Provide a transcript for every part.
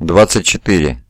24.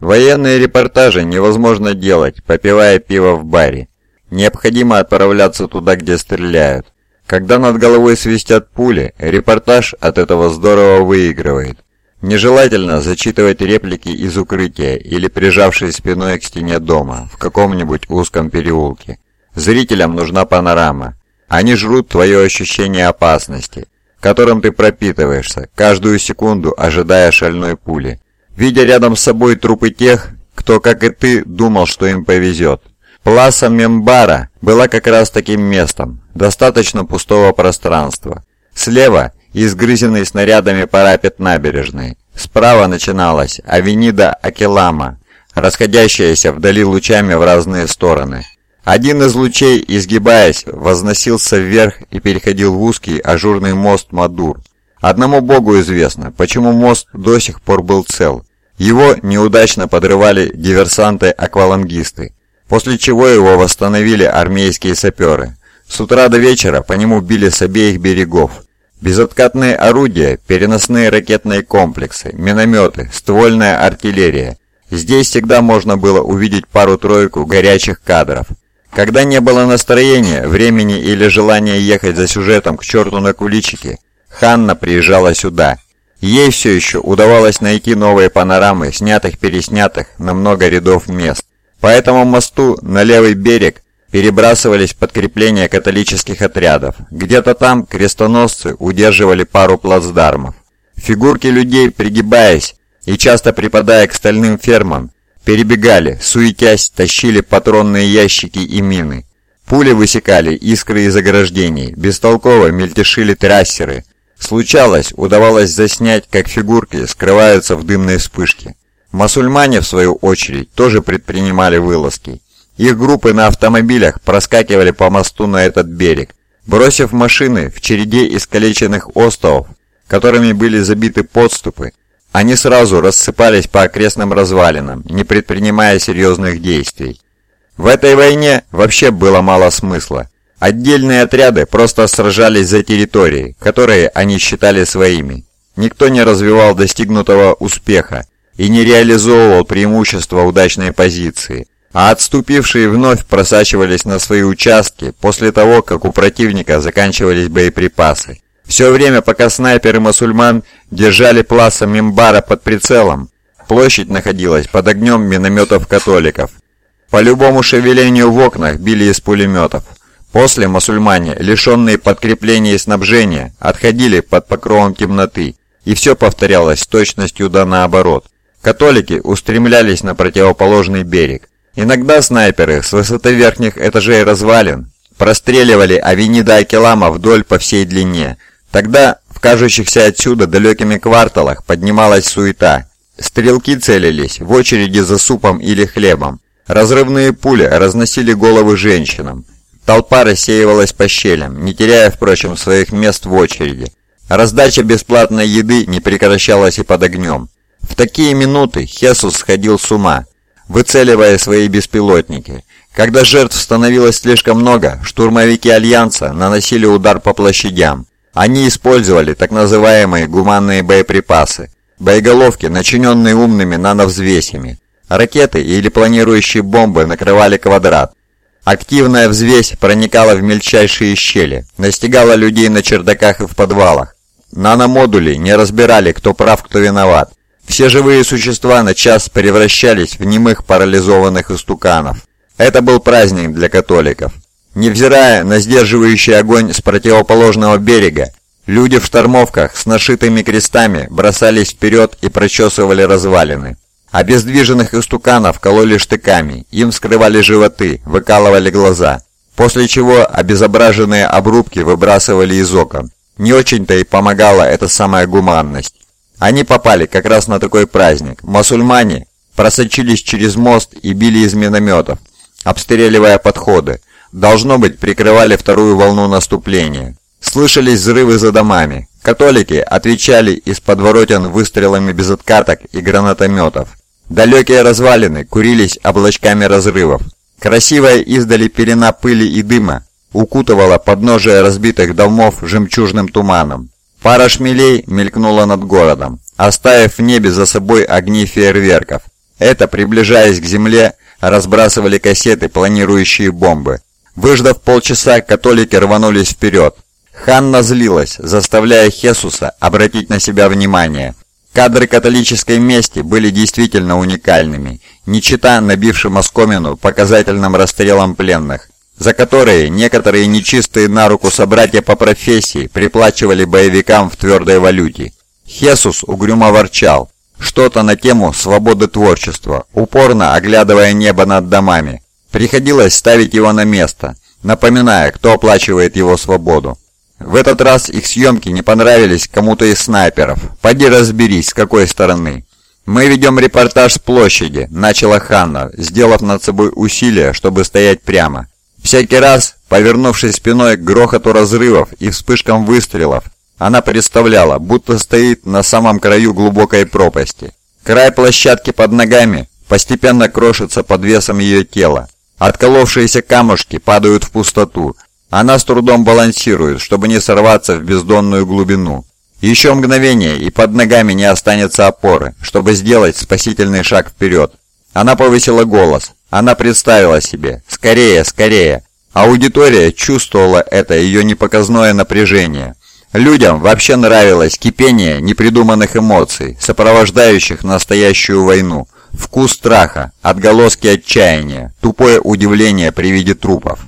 Военные репортажи невозможно делать, попивая пиво в баре. Необходимо отправляться туда, где стреляют. Когда над головой свистят пули, репортаж от этого здорово выигрывает. Нежелательно зачитывать реплики из укрытия или прижавшись спиной к стене дома в каком-нибудь узком переулке. Зрителям нужна панорама. Они жрут твое ощущение опасности, которым ты пропитываешься, каждую секунду ожидая шальной пули. Видя рядом с собой трупы тех, кто, как и ты, думал, что им повезет. Пласа Мембара была как раз таким местом, достаточно пустого пространства. Слева – изгрызенный снарядами парапет набережной. Справа начиналась Авенида Акелама, расходящаяся вдали лучами в разные стороны. Один из лучей, изгибаясь, возносился вверх и переходил в узкий ажурный мост Мадур. Одному богу известно, почему мост до сих пор был цел. Его неудачно подрывали диверсанты-аквалангисты, после чего его восстановили армейские саперы. С утра до вечера по нему били с обеих берегов. Безоткатные орудия, переносные ракетные комплексы, минометы, ствольная артиллерия. Здесь всегда можно было увидеть пару-тройку горячих кадров – когда не было настроения, времени или желания ехать за сюжетом к черту на куличики, Ханна приезжала сюда. Ей все еще удавалось найти новые панорамы, снятых-переснятых на много рядов мест. По этому мосту на левый берег перебрасывались подкрепления католических отрядов. Где-то там крестоносцы удерживали пару плацдармов. Фигурки людей, пригибаясь и часто припадая к стальным фермам, Перебегали, суетясь, тащили патронные ящики и мины. Пули высекали искры из ограждений, бестолково мельтешили трассеры. Случалось, удавалось заснять, как фигурки скрываются в дымной вспышке. Мусульмане, в свою очередь, тоже предпринимали вылазки. Их группы на автомобилях проскакивали по мосту на этот берег, бросив машины в череде искалеченных островов, которыми были забиты подступы, они сразу рассыпались по окрестным развалинам, не предпринимая серьезных действий. В этой войне вообще было мало смысла. Отдельные отряды просто сражались за территории, которые они считали своими. Никто не развивал достигнутого успеха и не реализовывал преимущества удачной позиции, а отступившие вновь просачивались на свои участки после того, как у противника заканчивались боеприпасы. Все время, пока снайперы мусульман держали пласа Мимбара под прицелом, площадь находилась под огнем минометов католиков. По любому шевелению в окнах били из пулеметов. После мусульмане, лишенные подкрепления и снабжения, отходили под покровом темноты, и все повторялось с точностью да наоборот. Католики устремлялись на противоположный берег. Иногда снайперы с высоты верхних этажей развалин простреливали Авенида Акелама вдоль по всей длине – Тогда в кажущихся отсюда далекими кварталах поднималась суета. Стрелки целились в очереди за супом или хлебом. Разрывные пули разносили головы женщинам. Толпа рассеивалась по щелям, не теряя, впрочем, своих мест в очереди. Раздача бесплатной еды не прекращалась и под огнем. В такие минуты Хесус сходил с ума, выцеливая свои беспилотники. Когда жертв становилось слишком много, штурмовики Альянса наносили удар по площадям. Они использовали так называемые гуманные боеприпасы, боеголовки, начиненные умными нановзвесями. Ракеты или планирующие бомбы накрывали квадрат. Активная взвесь проникала в мельчайшие щели, настигала людей на чердаках и в подвалах. Наномодули не разбирали, кто прав, кто виноват. Все живые существа на час превращались в немых парализованных истуканов. Это был праздник для католиков. Невзирая на сдерживающий огонь с противоположного берега, люди в штормовках с нашитыми крестами бросались вперед и прочесывали развалины. Обездвиженных истуканов кололи штыками, им вскрывали животы, выкалывали глаза, после чего обезображенные обрубки выбрасывали из окон. Не очень-то и помогала эта самая гуманность. Они попали как раз на такой праздник. Мусульмане просочились через мост и били из минометов, обстреливая подходы. Должно быть, прикрывали вторую волну наступления. Слышались взрывы за домами. Католики отвечали из подворотен выстрелами без откаток и гранатометов. Далекие развалины курились облачками разрывов. Красивая издали пелена пыли и дыма укутывала подножие разбитых домов жемчужным туманом. Пара шмелей мелькнула над городом, оставив в небе за собой огни фейерверков. Это, приближаясь к земле, разбрасывали кассеты, планирующие бомбы. Выждав полчаса, католики рванулись вперед. Ханна злилась, заставляя Хесуса обратить на себя внимание. Кадры католической мести были действительно уникальными, не чита набившим оскомину показательным расстрелом пленных, за которые некоторые нечистые на руку собратья по профессии приплачивали боевикам в твердой валюте. Хесус угрюмо ворчал, что-то на тему свободы творчества, упорно оглядывая небо над домами. Приходилось ставить его на место, напоминая, кто оплачивает его свободу. В этот раз их съемки не понравились кому-то из снайперов. Пойди разберись, с какой стороны. «Мы ведем репортаж с площади», — начала Ханна, сделав над собой усилие, чтобы стоять прямо. Всякий раз, повернувшись спиной к грохоту разрывов и вспышкам выстрелов, она представляла, будто стоит на самом краю глубокой пропасти. Край площадки под ногами постепенно крошится под весом ее тела. Отколовшиеся камушки падают в пустоту. Она с трудом балансирует, чтобы не сорваться в бездонную глубину. Еще мгновение, и под ногами не останется опоры, чтобы сделать спасительный шаг вперед. Она повысила голос. Она представила себе «Скорее, скорее!». Аудитория чувствовала это ее непоказное напряжение. Людям вообще нравилось кипение непридуманных эмоций, сопровождающих настоящую войну. Вкус страха, отголоски отчаяния, тупое удивление при виде трупов.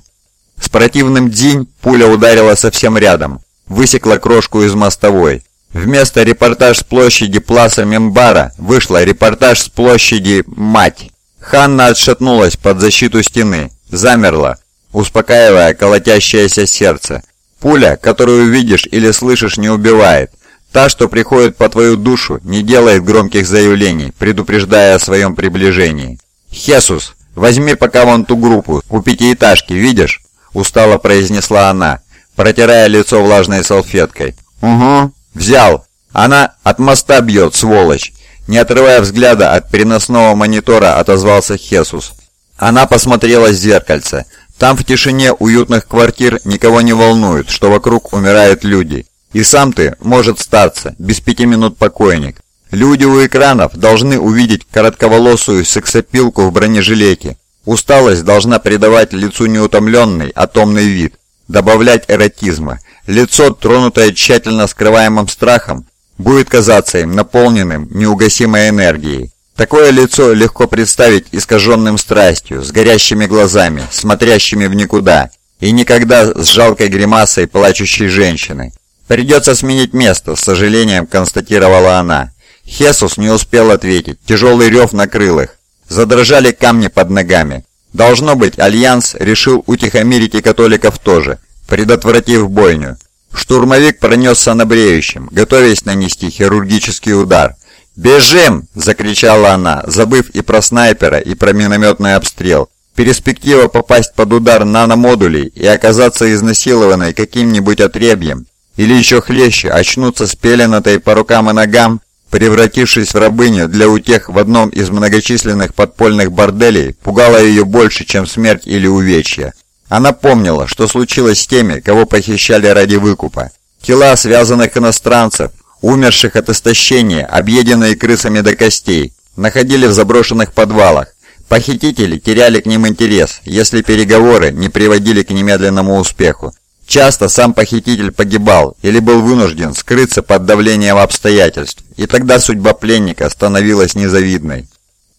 С противным дзинь пуля ударила совсем рядом, высекла крошку из мостовой. Вместо репортаж с площади Пласа Мембара вышла репортаж с площади Мать. Ханна отшатнулась под защиту стены, замерла, успокаивая колотящееся сердце. Пуля, которую видишь или слышишь, не убивает. Та, что приходит по твою душу, не делает громких заявлений, предупреждая о своем приближении. «Хесус, возьми пока вон ту группу, у пятиэтажки, видишь?» Устало произнесла она, протирая лицо влажной салфеткой. «Угу, взял. Она от моста бьет, сволочь!» Не отрывая взгляда от переносного монитора, отозвался Хесус. Она посмотрела в зеркальце. Там в тишине уютных квартир никого не волнует, что вокруг умирают люди. И сам ты, может статься, без пяти минут покойник. Люди у экранов должны увидеть коротковолосую сексопилку в бронежилете. Усталость должна придавать лицу неутомленный, атомный вид, добавлять эротизма. Лицо, тронутое тщательно скрываемым страхом, будет казаться им наполненным неугасимой энергией. Такое лицо легко представить искаженным страстью, с горящими глазами, смотрящими в никуда, и никогда с жалкой гримасой плачущей женщины. «Придется сменить место», — с сожалением констатировала она. Хесус не успел ответить, тяжелый рев накрыл их. Задрожали камни под ногами. Должно быть, Альянс решил утихомирить и католиков тоже, предотвратив бойню. Штурмовик пронесся на бреющем, готовясь нанести хирургический удар. «Бежим!» – закричала она, забыв и про снайпера, и про минометный обстрел. Перспектива попасть под удар наномодулей и оказаться изнасилованной каким-нибудь отребьем, или еще хлеще, очнуться с пеленатой по рукам и ногам, превратившись в рабыню для утех в одном из многочисленных подпольных борделей, пугала ее больше, чем смерть или увечья. Она помнила, что случилось с теми, кого похищали ради выкупа. Тела связанных иностранцев, умерших от истощения, объеденные крысами до костей, находили в заброшенных подвалах. Похитители теряли к ним интерес, если переговоры не приводили к немедленному успеху. Часто сам похититель погибал или был вынужден скрыться под давлением обстоятельств, и тогда судьба пленника становилась незавидной.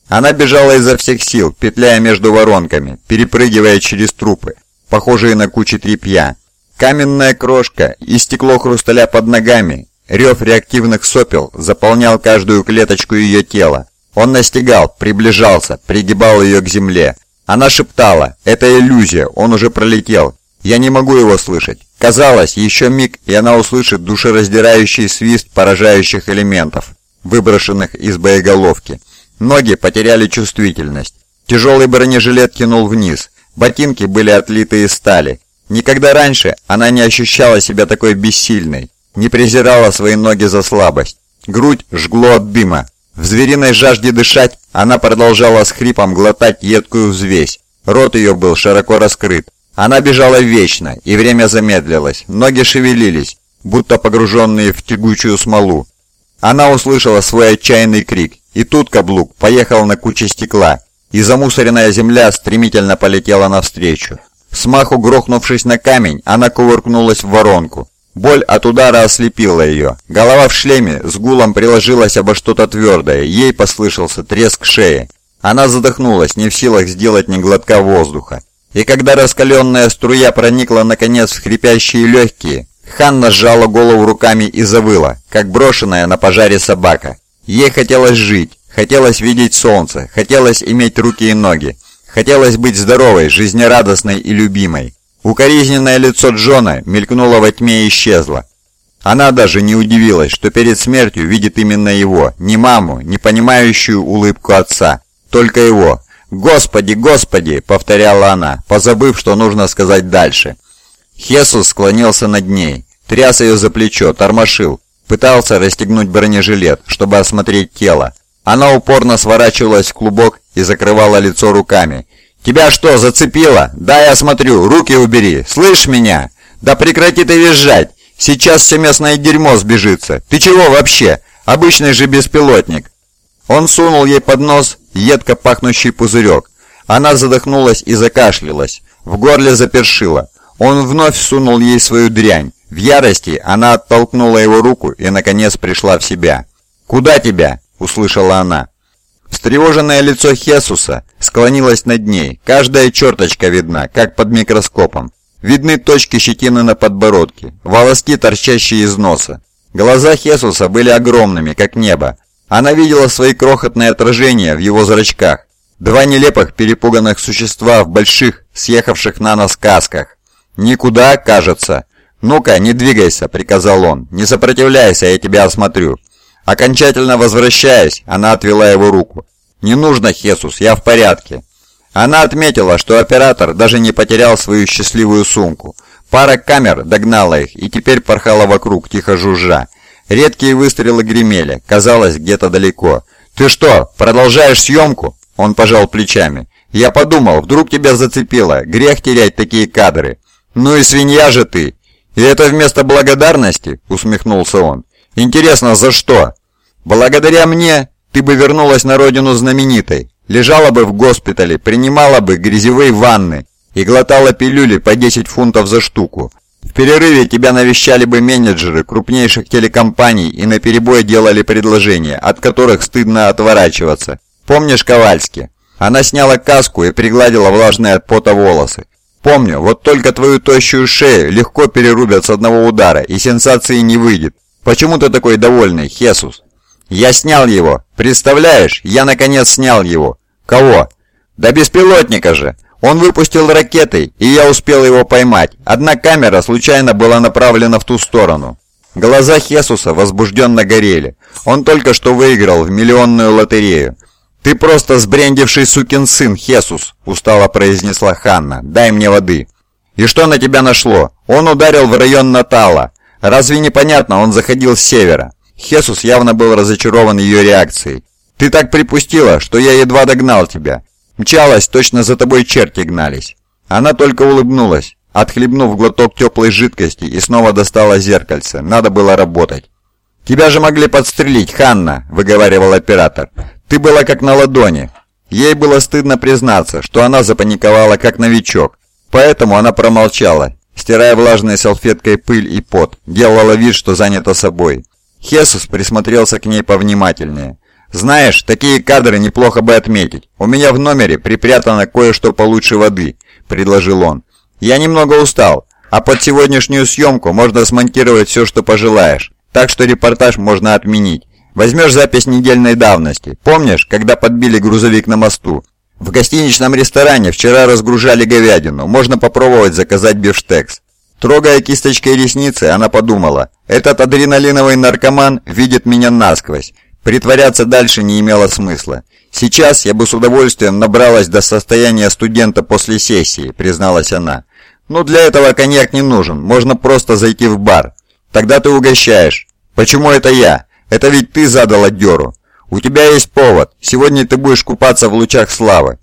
Она бежала изо всех сил, петляя между воронками, перепрыгивая через трупы, похожие на кучи тряпья. Каменная крошка и стекло хрусталя под ногами, рев реактивных сопел заполнял каждую клеточку ее тела. Он настигал, приближался, пригибал ее к земле. Она шептала, это иллюзия, он уже пролетел. Я не могу его слышать. Казалось, еще миг, и она услышит душераздирающий свист поражающих элементов, выброшенных из боеголовки. Ноги потеряли чувствительность. Тяжелый бронежилет кинул вниз. Ботинки были отлиты из стали. Никогда раньше она не ощущала себя такой бессильной, не презирала свои ноги за слабость. Грудь жгло от дыма. В звериной жажде дышать она продолжала с хрипом глотать едкую взвесь. Рот ее был широко раскрыт. Она бежала вечно, и время замедлилось. Ноги шевелились. будто погруженные в тягучую смолу. Она услышала свой отчаянный крик, и тут каблук поехал на куче стекла, и замусоренная земля стремительно полетела навстречу. Смаху грохнувшись на камень, она кувыркнулась в воронку. Боль от удара ослепила ее. Голова в шлеме с гулом приложилась обо что-то твердое, ей послышался треск шеи. Она задохнулась, не в силах сделать ни глотка воздуха. И когда раскаленная струя проникла наконец в хрипящие легкие, Ханна сжала голову руками и завыла, как брошенная на пожаре собака. Ей хотелось жить, хотелось видеть солнце, хотелось иметь руки и ноги, хотелось быть здоровой, жизнерадостной и любимой. Укоризненное лицо Джона мелькнуло во тьме и исчезло. Она даже не удивилась, что перед смертью видит именно его, не маму, не понимающую улыбку отца, только его. «Господи, Господи!» — повторяла она, позабыв, что нужно сказать дальше. Хесус склонился над ней, тряс ее за плечо, тормошил, пытался расстегнуть бронежилет, чтобы осмотреть тело. Она упорно сворачивалась в клубок и закрывала лицо руками. «Тебя что, зацепило? Да, я смотрю, руки убери, слышь меня? Да прекрати ты визжать, сейчас все местное дерьмо сбежится. Ты чего вообще? Обычный же беспилотник». Он сунул ей под нос едко пахнущий пузырек. Она задохнулась и закашлялась. В горле запершило. Он вновь сунул ей свою дрянь. В ярости она оттолкнула его руку и, наконец, пришла в себя. «Куда тебя?» – услышала она. Встревоженное лицо Хесуса склонилось над ней. Каждая черточка видна, как под микроскопом. Видны точки щетины на подбородке, волоски, торчащие из носа. Глаза Хесуса были огромными, как небо. Она видела свои крохотные отражения в его зрачках. Два нелепых перепуганных существа в больших, съехавших на нос касках. «Никуда, кажется». «Ну-ка, не двигайся», — приказал он. «Не сопротивляйся, я тебя осмотрю». Окончательно возвращаясь, она отвела его руку. «Не нужно, Хесус, я в порядке». Она отметила, что оператор даже не потерял свою счастливую сумку. Пара камер догнала их и теперь порхала вокруг, тихо жужжа. Редкие выстрелы гремели, казалось, где-то далеко. «Ты что, продолжаешь съемку?» Он пожал плечами. «Я подумал, вдруг тебя зацепило. Грех терять такие кадры». «Ну и свинья же ты!» «И это вместо благодарности?» — усмехнулся он. «Интересно, за что?» «Благодаря мне ты бы вернулась на родину знаменитой, лежала бы в госпитале, принимала бы грязевые ванны и глотала пилюли по 10 фунтов за штуку. В перерыве тебя навещали бы менеджеры крупнейших телекомпаний и наперебой делали предложения, от которых стыдно отворачиваться. Помнишь Ковальски? Она сняла каску и пригладила влажные от пота волосы. Помню, вот только твою тощую шею легко перерубят с одного удара, и сенсации не выйдет. Почему ты такой довольный, Хесус? Я снял его. Представляешь, я наконец снял его. Кого? Да беспилотника же. Он выпустил ракеты, и я успел его поймать. Одна камера случайно была направлена в ту сторону. Глаза Хесуса возбужденно горели. Он только что выиграл в миллионную лотерею. «Ты просто сбрендивший сукин сын, Хесус!» – устало произнесла Ханна. «Дай мне воды!» «И что на тебя нашло? Он ударил в район Натала. Разве непонятно, он заходил с севера?» Хесус явно был разочарован ее реакцией. «Ты так припустила, что я едва догнал тебя. Мчалась, точно за тобой черти гнались». Она только улыбнулась, отхлебнув глоток теплой жидкости и снова достала зеркальце. Надо было работать. «Тебя же могли подстрелить, Ханна», — выговаривал оператор. Ты была как на ладони. Ей было стыдно признаться, что она запаниковала как новичок. Поэтому она промолчала, стирая влажной салфеткой пыль и пот, делала вид, что занята собой. Хесус присмотрелся к ней повнимательнее. «Знаешь, такие кадры неплохо бы отметить. У меня в номере припрятано кое-что получше воды», — предложил он. «Я немного устал, а под сегодняшнюю съемку можно смонтировать все, что пожелаешь, так что репортаж можно отменить. Возьмешь запись недельной давности. Помнишь, когда подбили грузовик на мосту? В гостиничном ресторане вчера разгружали говядину. Можно попробовать заказать бифштекс. Трогая кисточкой ресницы, она подумала, этот адреналиновый наркоман видит меня насквозь. Притворяться дальше не имело смысла. Сейчас я бы с удовольствием набралась до состояния студента после сессии, призналась она. Но для этого коньяк не нужен, можно просто зайти в бар. Тогда ты угощаешь. Почему это я? Это ведь ты задала дёру. У тебя есть повод. Сегодня ты будешь купаться в лучах славы».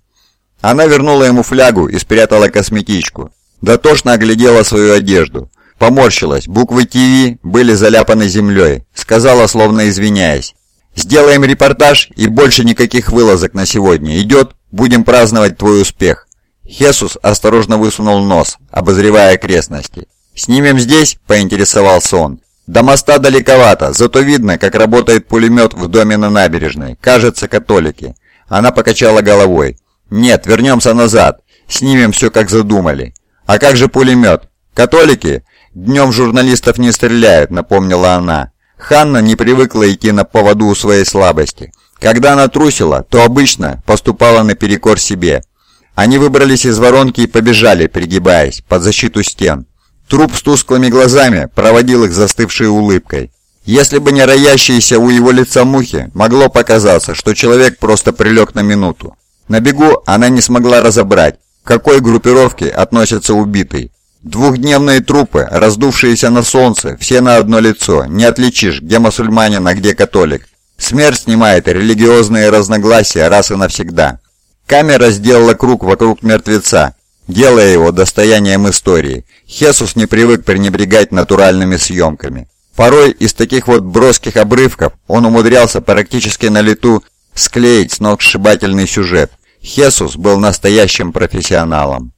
Она вернула ему флягу и спрятала косметичку. Дотошно оглядела свою одежду. поморщилась, буквы ТВ были заляпаны землей, сказала, словно извиняясь. «Сделаем репортаж и больше никаких вылазок на сегодня. Идет? Будем праздновать твой успех». Хесус осторожно высунул нос, обозревая окрестности. «Снимем здесь?» – поинтересовался он. «До моста далековато, зато видно, как работает пулемет в доме на набережной. Кажется, католики». Она покачала головой. «Нет, вернемся назад. Снимем все, как задумали. А как же пулемет? Католики? Днем журналистов не стреляют», — напомнила она. Ханна не привыкла идти на поводу у своей слабости. Когда она трусила, то обычно поступала наперекор себе. Они выбрались из воронки и побежали, пригибаясь, под защиту стен. Труп с тусклыми глазами проводил их застывшей улыбкой. Если бы не роящиеся у его лица мухи, могло показаться, что человек просто прилег на минуту. На бегу она не смогла разобрать, к какой группировке относится убитый. Двухдневные трупы, раздувшиеся на солнце, все на одно лицо, не отличишь, где мусульманин, а где католик. Смерть снимает религиозные разногласия раз и навсегда. Камера сделала круг вокруг мертвеца, делая его достоянием истории. Хесус не привык пренебрегать натуральными съемками. Порой из таких вот броских обрывков он умудрялся практически на лету склеить сногсшибательный сюжет. Хесус был настоящим профессионалом.